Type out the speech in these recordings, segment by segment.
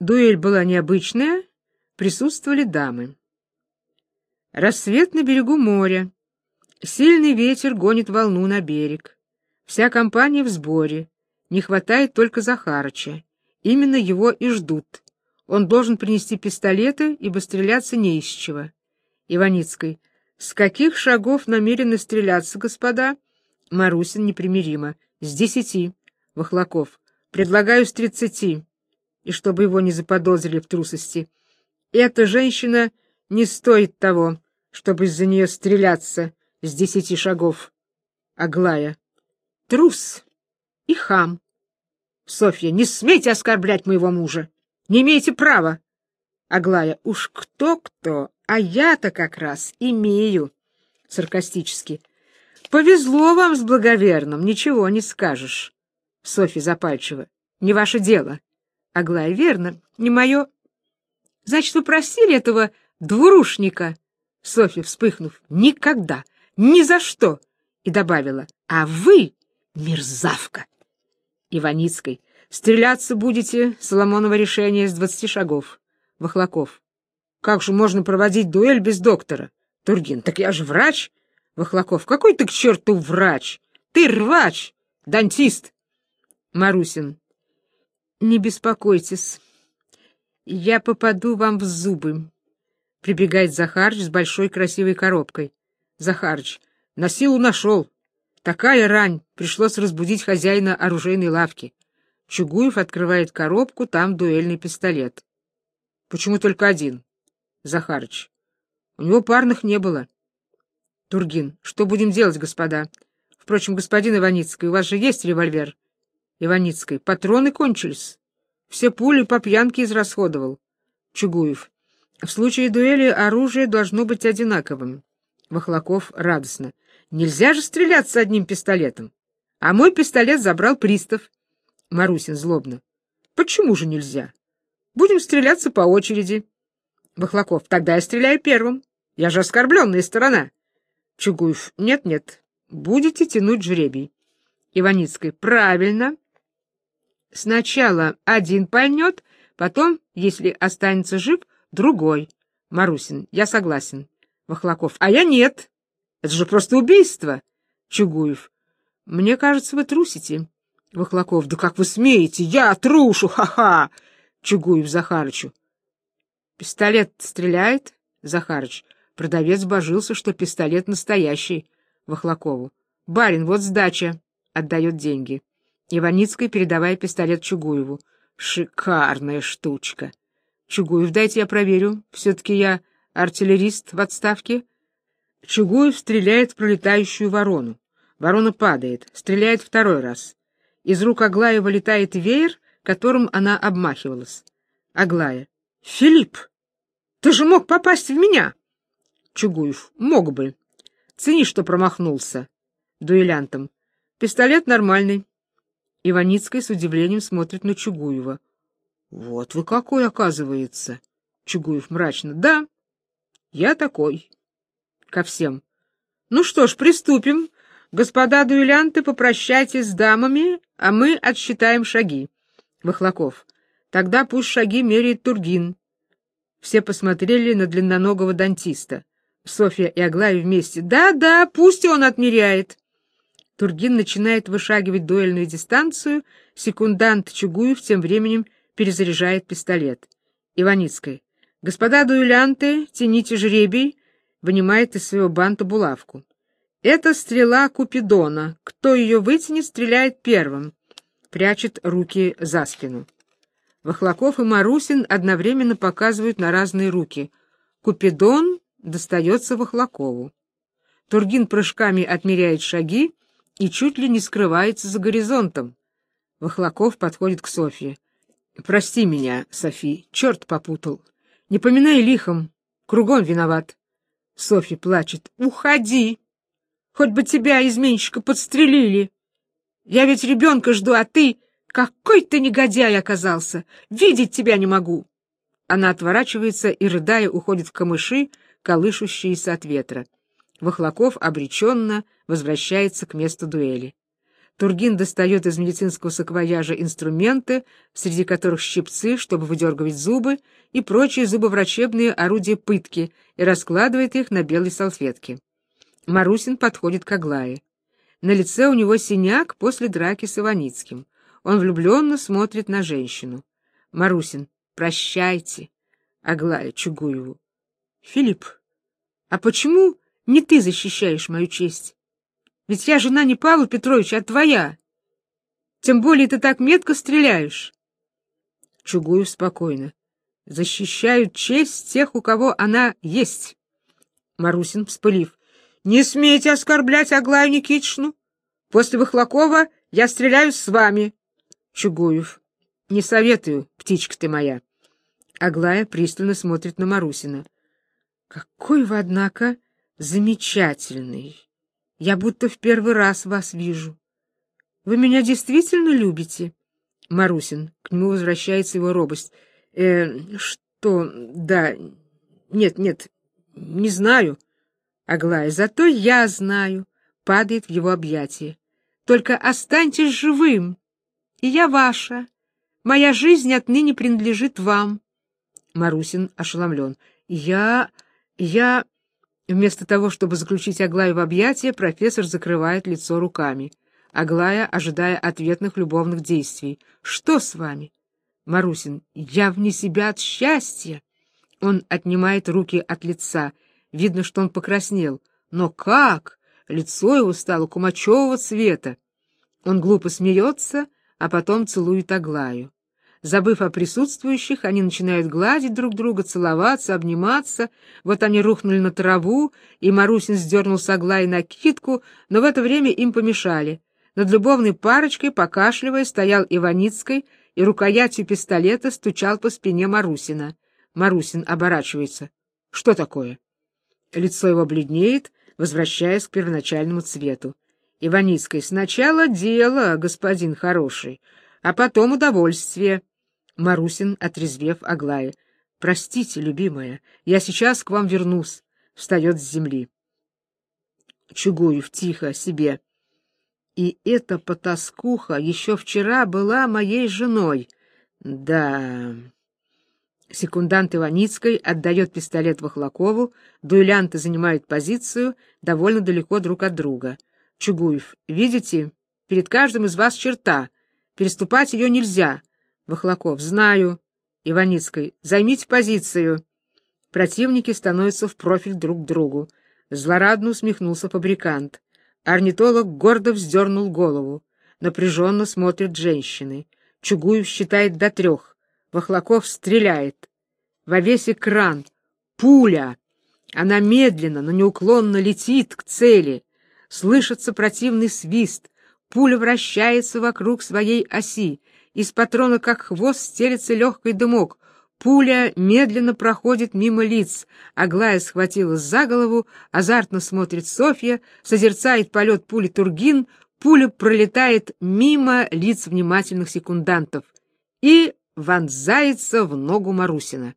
Дуэль была необычная, присутствовали дамы. Рассвет на берегу моря. Сильный ветер гонит волну на берег. Вся компания в сборе. Не хватает только Захарыча. Именно его и ждут. Он должен принести пистолеты, ибо стреляться не из чего. Иваницкой. С каких шагов намерены стреляться, господа? Марусин непримиримо. С десяти. Вахлаков. Предлагаю с тридцати и чтобы его не заподозрили в трусости. Эта женщина не стоит того, чтобы из-за нее стреляться с десяти шагов. Аглая. Трус и хам. Софья, не смейте оскорблять моего мужа. Не имеете права. Аглая. Уж кто-кто, а я-то как раз имею. Саркастически. Повезло вам с благоверным, ничего не скажешь. Софья запальчиво. Не ваше дело. Аглая, верно, не мое. Значит, вы просили этого двурушника? Софья, вспыхнув, никогда, ни за что. И добавила, а вы мерзавка. Иваницкой, стреляться будете, Соломонова решение с двадцати шагов. Вахлаков, как же можно проводить дуэль без доктора? Тургин, так я же врач. Вахлаков, какой ты к черту врач? Ты рвач, дантист. Марусин, не беспокойтесь, я попаду вам в зубы. Прибегает Захарыч с большой красивой коробкой. Захарыч, на силу нашел. Такая рань, пришлось разбудить хозяина оружейной лавки. Чугуев открывает коробку, там дуэльный пистолет. Почему только один? Захарыч. У него парных не было. Тургин. Что будем делать, господа? Впрочем, господин Иваницкий, у вас же есть револьвер? Иваницкой. Патроны кончились. Все пули по пьянке израсходовал. Чугуев. В случае дуэли оружие должно быть одинаковым. Вахлаков радостно. Нельзя же стрелять с одним пистолетом. А мой пистолет забрал пристав. Марусин злобно. Почему же нельзя? Будем стреляться по очереди. Вахлаков. Тогда я стреляю первым. Я же оскорбленная сторона. Чугуев. Нет-нет. Будете тянуть жребий. Иваницкой. Правильно. Сначала один пальнет, потом, если останется жив, другой. Марусин, я согласен. Вахлаков, а я нет. Это же просто убийство. Чугуев, мне кажется, вы трусите. Вахлаков, да как вы смеете? Я трушу, ха-ха. Чугуев Захарычу. Пистолет стреляет? Захарыч. Продавец божился, что пистолет настоящий. Вахлакову. Барин, вот сдача. Отдает деньги. Иваницкой, передавая пистолет Чугуеву. «Шикарная штучка!» «Чугуев, дайте я проверю. Все-таки я артиллерист в отставке». Чугуев стреляет в пролетающую ворону. Ворона падает, стреляет второй раз. Из рук Аглая вылетает веер, которым она обмахивалась. Аглая. «Филипп, ты же мог попасть в меня!» Чугуев. «Мог бы. Цени, что промахнулся». Дуэлянтом. «Пистолет нормальный. Иваницкая с удивлением смотрит на Чугуева. Вот вы какой, оказывается. Чугуев мрачно. Да, я такой. Ко всем. Ну что ж, приступим. Господа дуэлянты, попрощайтесь с дамами, а мы отсчитаем шаги. Вахлаков. Тогда пусть шаги меряет Тургин. Все посмотрели на длинноногого дантиста. Софья и Аглая вместе. Да-да, пусть он отмеряет. Тургин начинает вышагивать дуэльную дистанцию, секундант Чугуев тем временем перезаряжает пистолет. Иваницкая. «Господа дуэлянты, тяните жребий», вынимает из своего банта булавку. «Это стрела Купидона. Кто ее вытянет, стреляет первым». Прячет руки за спину. Вахлаков и Марусин одновременно показывают на разные руки. Купидон достается Вахлакову. Тургин прыжками отмеряет шаги, и чуть ли не скрывается за горизонтом. Вахлаков подходит к Софье. «Прости меня, Софи, черт попутал. Не поминай лихом, кругом виноват». Софья плачет. «Уходи! Хоть бы тебя, изменщика, подстрелили! Я ведь ребенка жду, а ты... Какой ты негодяй оказался! Видеть тебя не могу!» Она отворачивается и, рыдая, уходит в камыши, колышущиеся от ветра. Вахлаков обреченно возвращается к месту дуэли. Тургин достает из медицинского саквояжа инструменты, среди которых щипцы, чтобы выдергивать зубы, и прочие зубоврачебные орудия пытки, и раскладывает их на белой салфетке. Марусин подходит к Аглае. На лице у него синяк после драки с Иваницким. Он влюбленно смотрит на женщину. Марусин, прощайте. Аглая Чугуеву. Филипп, а почему не ты защищаешь мою честь? Ведь я жена не Павла Петровича, а твоя. Тем более ты так метко стреляешь. Чугуев спокойно. Защищают честь тех, у кого она есть. Марусин, вспылив. Не смейте оскорблять Аглаю Никитичну. После Выхлакова я стреляю с вами. Чугуев. Не советую, птичка ты моя. Аглая пристально смотрит на Марусина. Какой вы, однако, замечательный. Я будто в первый раз вас вижу. Вы меня действительно любите? Марусин, к нему возвращается его робость. Э, что? Да. Нет, нет. Не знаю. Аглая, зато я знаю. Падает в его объятия. Только останьтесь живым. И я ваша. Моя жизнь отныне принадлежит вам. Марусин ошеломлен. Я... я... Вместо того, чтобы заключить Аглаю в объятия, профессор закрывает лицо руками. Аглая, ожидая ответных любовных действий. «Что с вами?» Марусин. «Я вне себя от счастья!» Он отнимает руки от лица. Видно, что он покраснел. Но как? Лицо его стало кумачевого цвета. Он глупо смеется, а потом целует Аглаю. Забыв о присутствующих, они начинают гладить друг друга, целоваться, обниматься. Вот они рухнули на траву, и Марусин сдернул с Аглаи накидку, но в это время им помешали. Над любовной парочкой, покашливая, стоял Иваницкой и рукоятью пистолета стучал по спине Марусина. Марусин оборачивается. «Что такое?» Лицо его бледнеет, возвращаясь к первоначальному цвету. Иваницкой. «Сначала дело, господин хороший, а потом удовольствие». Марусин, отрезвев Аглая. «Простите, любимая, я сейчас к вам вернусь», — встает с земли. Чугуев тихо себе. «И эта потаскуха еще вчера была моей женой. Да...» Секундант Иваницкой отдает пистолет Вахлакову, дуэлянты занимают позицию довольно далеко друг от друга. Чугуев, видите, перед каждым из вас черта, переступать ее нельзя, Вахлаков. Знаю. Иваницкой. Займите позицию. Противники становятся в профиль друг к другу. Злорадно усмехнулся фабрикант. Орнитолог гордо вздернул голову. Напряженно смотрят женщины. Чугуев считает до трех. Вахлаков стреляет. Во весь экран. Пуля. Она медленно, но неуклонно летит к цели. Слышится противный свист. Пуля вращается вокруг своей оси. Из патрона, как хвост, стелется легкий дымок. Пуля медленно проходит мимо лиц. Аглая схватилась за голову, азартно смотрит Софья, созерцает полет пули Тургин, пуля пролетает мимо лиц внимательных секундантов и вонзается в ногу Марусина.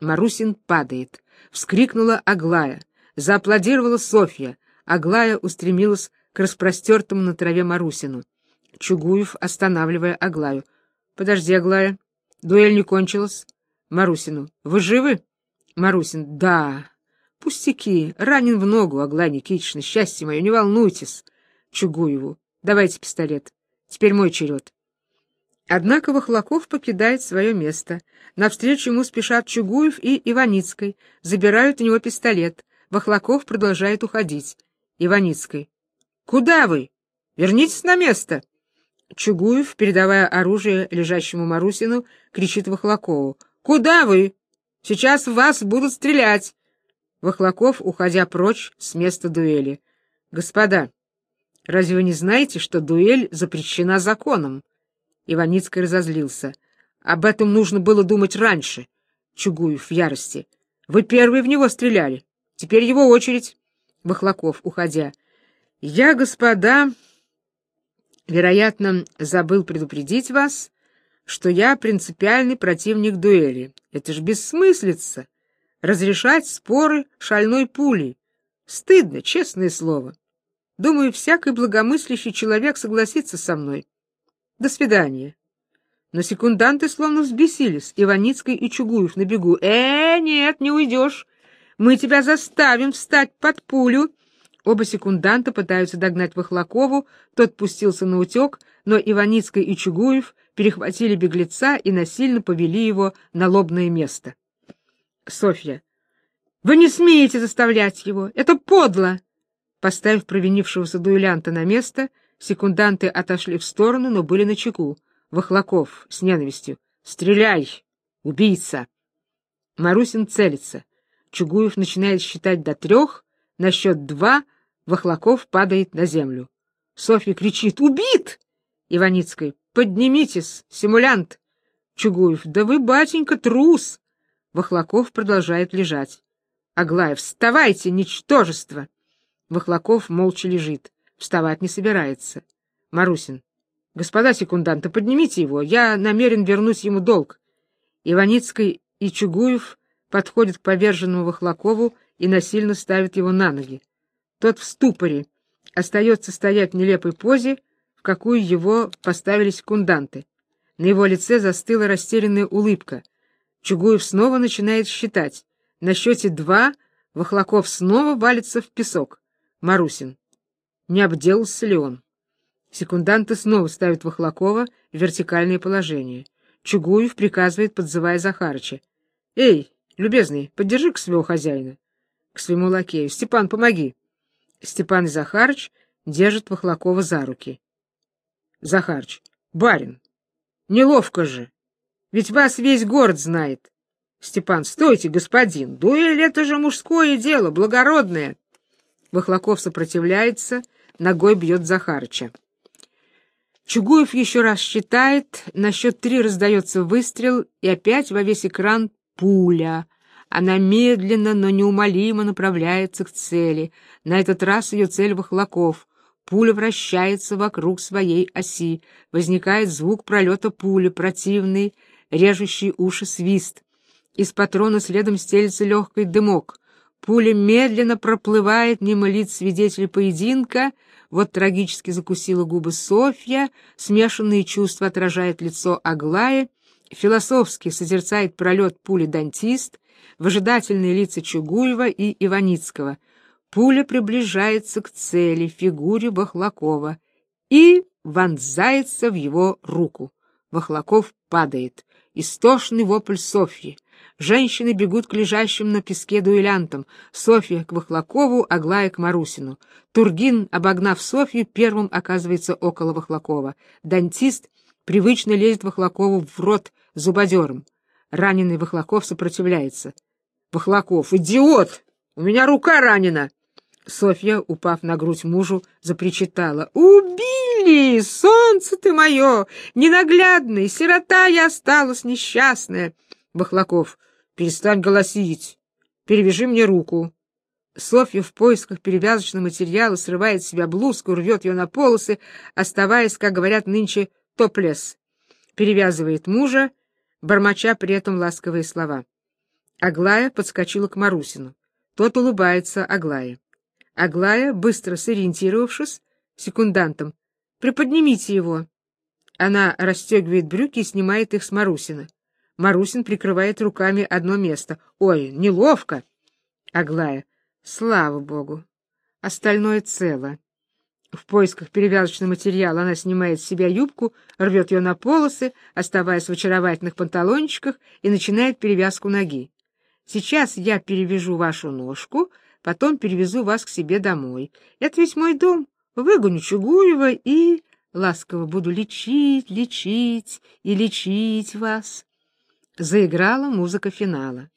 Марусин падает. Вскрикнула Аглая. Зааплодировала Софья. Аглая устремилась к распростертому на траве Марусину. Чугуев, останавливая Аглаю. Подожди, Аглая. Дуэль не кончилась. Марусину. Вы живы? Марусин. Да. Пустяки. Ранен в ногу, Аглая Никитична. Счастье мое, не волнуйтесь. Чугуеву. Давайте пистолет. Теперь мой черед. Однако Вахлаков покидает свое место. Навстречу ему спешат Чугуев и Иваницкой, забирают у него пистолет. Вахлаков продолжает уходить. Иваницкой. «Куда вы? Вернитесь на место!» Чугуев, передавая оружие лежащему Марусину, кричит Вахлакову. «Куда вы? Сейчас в вас будут стрелять!» Вахлаков, уходя прочь с места дуэли. «Господа, разве вы не знаете, что дуэль запрещена законом?» Иваницкий разозлился. «Об этом нужно было думать раньше!» Чугуев в ярости. «Вы первые в него стреляли. Теперь его очередь!» Вахлаков, уходя. «Я, господа...» Вероятно, забыл предупредить вас, что я принципиальный противник дуэли. Это ж бессмыслица. Разрешать споры шальной пулей. Стыдно, честное слово. Думаю, всякий благомыслящий человек согласится со мной. До свидания. Но секунданты словно взбесились, Иваницкий и Чугуев на бегу. «Э, нет, не уйдешь. Мы тебя заставим встать под пулю». Оба секунданта пытаются догнать Вахлакову, тот пустился на утек, но Иваницкий и Чугуев перехватили беглеца и насильно повели его на лобное место. Софья. Вы не смеете заставлять его. Это подло. Поставив провинившегося дуэлянта на место, секунданты отошли в сторону, но были на чеку. Вахлаков с ненавистью. «Стреляй! Убийца!» Марусин целится. Чугуев начинает считать до трех, на счет два Вахлаков падает на землю. Софья кричит «Убит!» Иваницкой «Поднимитесь, симулянт!» Чугуев «Да вы, батенька, трус!» Вахлаков продолжает лежать. Аглаев «Вставайте, ничтожество!» Вахлаков молча лежит. Вставать не собирается. Марусин Господа секунданты, поднимите его, я намерен вернуть ему долг. Иваницкий и Чугуев подходят к поверженному Вахлакову и насильно ставят его на ноги. Тот в ступоре, остается стоять в нелепой позе, в какую его поставили секунданты. На его лице застыла растерянная улыбка. Чугуев снова начинает считать. На счете два Вахлаков снова валится в песок. Марусин. Не обделался ли он? Секунданты снова ставят Вахлакова в вертикальное положение. Чугуев приказывает, подзывая Захарыча. — Эй, любезный, поддержи к своего хозяина. К своему лакею. — Степан, помоги. Степан Захарыч держат Вахлакова за руки. Захарыч. — Барин, неловко же. Ведь вас весь город знает. Степан. — Стойте, господин. Дуэль — это же мужское дело, благородное. Вахлаков сопротивляется, ногой бьет Захарыча. Чугуев еще раз считает, на счет три раздается выстрел, и опять во весь экран пуля. Она медленно, но неумолимо направляется к цели. На этот раз ее цель Вахлаков. Пуля вращается вокруг своей оси. Возникает звук пролета пули, противный, режущий уши свист. Из патрона следом стелится легкий дымок. Пуля медленно проплывает мимо лиц свидетелей поединка — вот трагически закусила губы Софья, смешанные чувства отражает лицо Аглая, философски созерцает пролет пули дантист, выжидательные лица Чугуева и Иваницкого. Пуля приближается к цели, фигуре Бахлакова, и вонзается в его руку. Вахлаков падает. Истошный вопль Софьи. Женщины бегут к лежащим на песке дуэлянтам. Софья к Вахлакову, Аглая к Марусину. Тургин, обогнав Софью, первым оказывается около Вахлакова. Дантист привычно лезет Вахлакову в рот зубодером. Раненый Вахлаков сопротивляется. «Вахлаков, идиот! У меня рука ранена!» Софья, упав на грудь мужу, запричитала. «Убили! Солнце ты мое! Ненаглядный! Сирота я осталась несчастная!» Бахлаков. Перестань голосить. Перевяжи мне руку. Софья в поисках перевязочного материала срывает с себя блузку, рвет ее на полосы, оставаясь, как говорят нынче, топлес. Перевязывает мужа, бормоча при этом ласковые слова. Аглая подскочила к Марусину. Тот улыбается Аглае. Аглая, быстро сориентировавшись, секундантом, «Приподнимите его». Она расстегивает брюки и снимает их с Марусина. Марусин прикрывает руками одно место. Ой, неловко. Аглая. Слава богу. Остальное цело. В поисках перевязочного материала она снимает с себя юбку, рвет ее на полосы, оставаясь в очаровательных панталончиках, и начинает перевязку ноги. Сейчас я перевяжу вашу ножку, потом перевезу вас к себе домой. Это ведь мой дом. Выгоню Чугуева и ласково буду лечить, лечить и лечить вас. Заиграла музыка финала.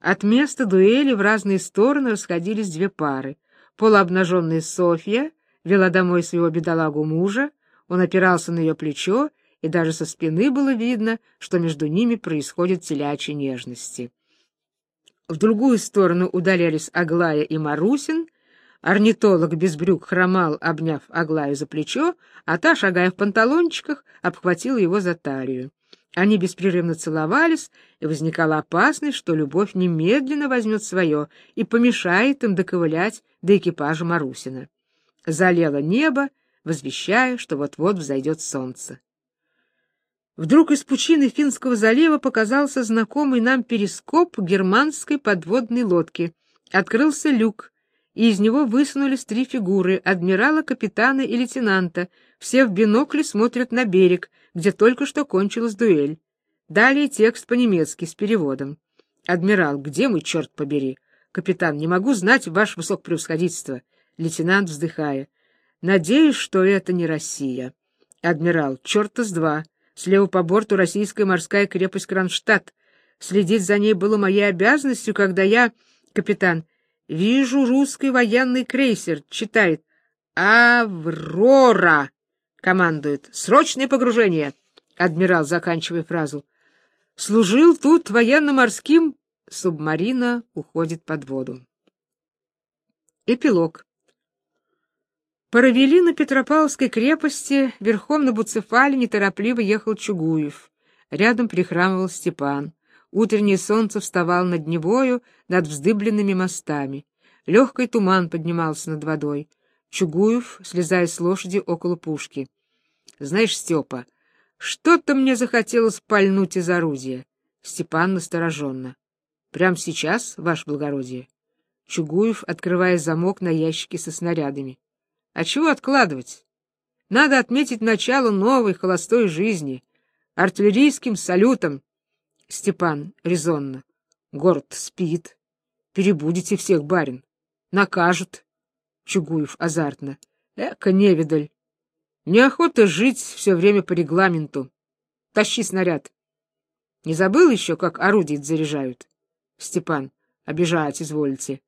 От места дуэли в разные стороны расходились две пары. Полуобнаженная Софья вела домой своего бедолагу мужа, он опирался на ее плечо, и даже со спины было видно, что между ними происходят телячьи нежности. В другую сторону удалялись Аглая и Марусин, орнитолог без брюк хромал, обняв Аглаю за плечо, а та, шагая в панталончиках, обхватила его за талию. Они беспрерывно целовались, и возникала опасность, что любовь немедленно возьмет свое и помешает им доковылять до экипажа Марусина. Залило небо, возвещая, что вот-вот взойдет солнце. Вдруг из пучины Финского залива показался знакомый нам перископ германской подводной лодки. Открылся люк, и из него высунулись три фигуры — адмирала, капитана и лейтенанта. Все в бинокле смотрят на берег, где только что кончилась дуэль. Далее текст по-немецки с переводом. «Адмирал, где мы, черт побери?» «Капитан, не могу знать ваше высокопревосходительство». Лейтенант, вздыхая. «Надеюсь, что это не Россия». «Адмирал, черта с два». Слева по борту российская морская крепость Кронштадт. Следить за ней было моей обязанностью, когда я, капитан, вижу русский военный крейсер, читает «Аврора», командует «Срочное погружение», адмирал, заканчивая фразу. «Служил тут военно-морским», субмарина уходит под воду. Эпилог. Паравели на Петропавловской крепости верхом на Буцефале неторопливо ехал Чугуев. Рядом прихрамывал Степан. Утреннее солнце вставало над Невою, над вздыбленными мостами. Легкий туман поднимался над водой. Чугуев, слезая с лошади около пушки. — Знаешь, Степа, что-то мне захотелось пальнуть из орудия. Степан настороженно. — Прямо сейчас, ваше благородие? Чугуев, открывая замок на ящике со снарядами. А чего откладывать? Надо отметить начало новой холостой жизни, артиллерийским салютом. Степан резонно. Город спит. Перебудете всех, барин. Накажут. Чугуев азартно. Эка невидаль. Неохота жить все время по регламенту. Тащи снаряд. Не забыл еще, как орудие заряжают? Степан. Обижать изволите.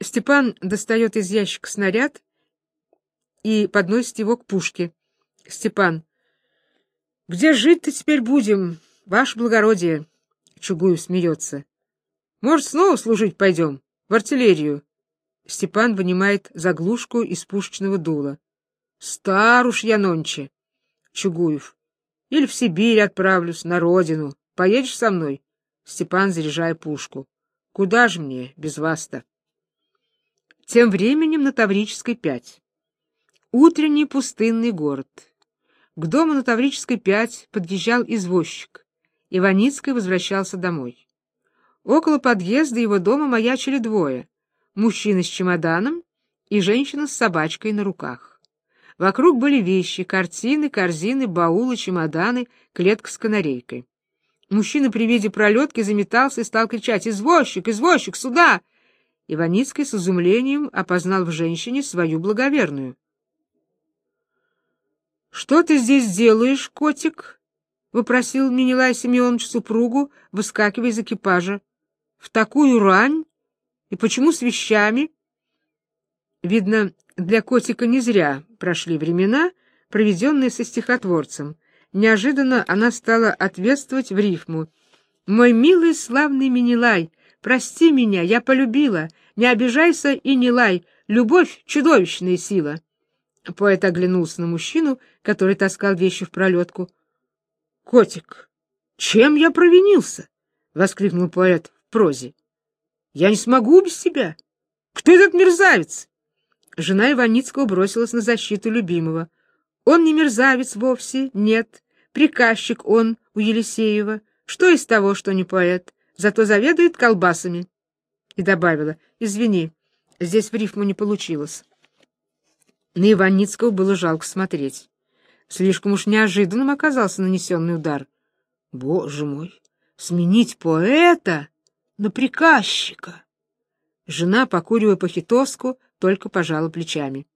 Степан достает из ящика снаряд и подносит его к пушке. Степан. Где жить-то теперь будем, ваше благородие? Чугуев смеется. Может, снова служить пойдем? В артиллерию. Степан вынимает заглушку из пушечного дула. Стар уж я нонче. Чугуев. Или в Сибирь отправлюсь, на родину. Поедешь со мной? Степан, заряжая пушку. Куда же мне без вас-то? Тем временем на Таврической 5. Утренний пустынный город. К дому на Таврической 5 подъезжал извозчик. Иваницкий возвращался домой. Около подъезда его дома маячили двое. Мужчина с чемоданом и женщина с собачкой на руках. Вокруг были вещи, картины, корзины, баулы, чемоданы, клетка с канарейкой. Мужчина при виде пролетки заметался и стал кричать «Извозчик! Извозчик! Сюда!» Иваницкий с изумлением опознал в женщине свою благоверную. — Что ты здесь делаешь, котик? — вопросил Менелай Семенович супругу, выскакивая из экипажа. — В такую рань? И почему с вещами? Видно, для котика не зря прошли времена, проведенные со стихотворцем. Неожиданно она стала ответствовать в рифму. «Мой милый славный Менелай, прости меня, я полюбила, не обижайся и не лай, любовь — чудовищная сила. Поэт оглянулся на мужчину, который таскал вещи в пролетку. — Котик, чем я провинился? — воскликнул поэт в прозе. — Я не смогу без тебя. Кто этот мерзавец? Жена Иваницкого бросилась на защиту любимого. Он не мерзавец вовсе, нет. Приказчик он у Елисеева. Что из того, что не поэт? Зато заведует колбасами и добавила, «Извини, здесь в рифму не получилось». На Иваницкого было жалко смотреть. Слишком уж неожиданным оказался нанесенный удар. Боже мой, сменить поэта на приказчика! Жена, покуривая похитоску, только пожала плечами.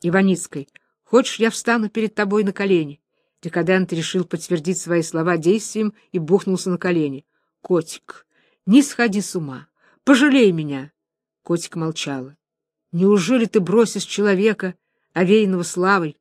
Иваницкой, хочешь, я встану перед тобой на колени? Декадент решил подтвердить свои слова действием и бухнулся на колени. Котик, не сходи с ума. Пожалей меня. Котик молчала. Неужели ты бросишь человека, овеянного славой?